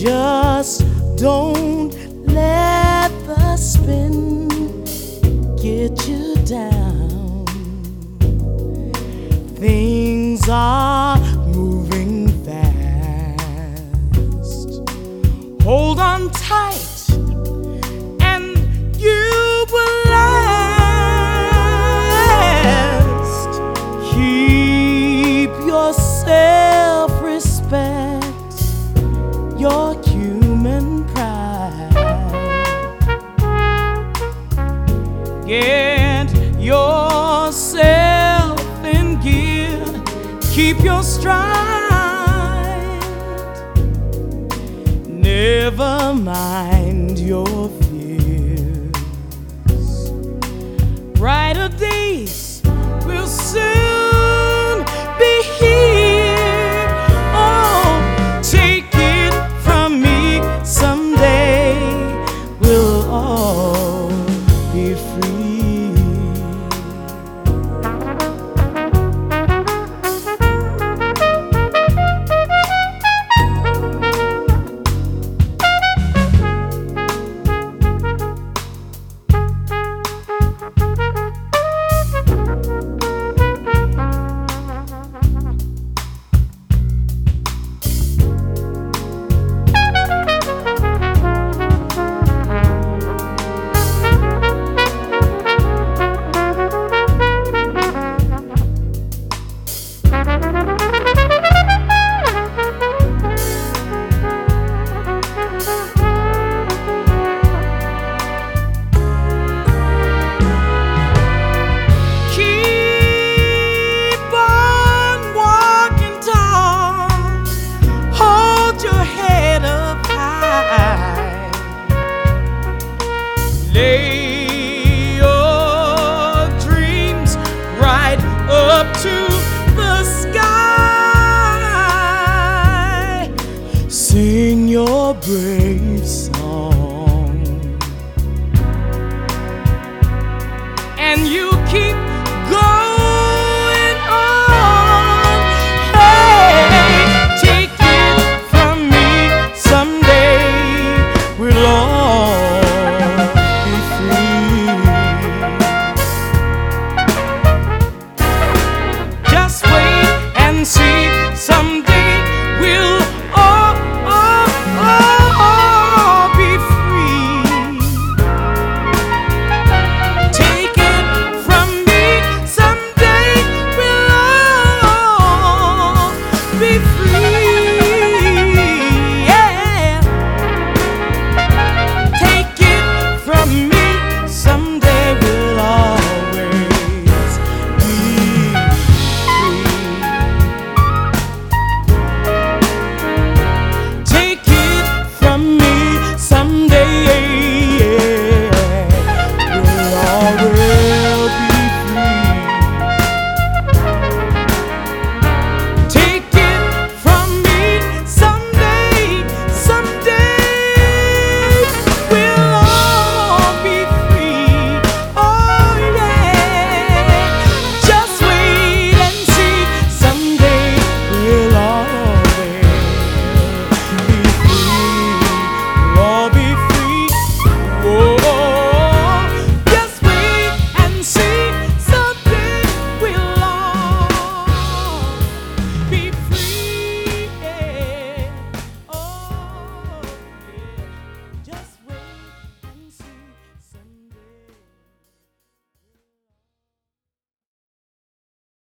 Just don't let the spin get you down. Things are moving fast. Hold on tight. Get yourself in gear, keep your stride. Never mind your fears. Brighter lay your dreams right up to the sky. Sing your brave song, and you keep going. Hey, take it from me someday we'll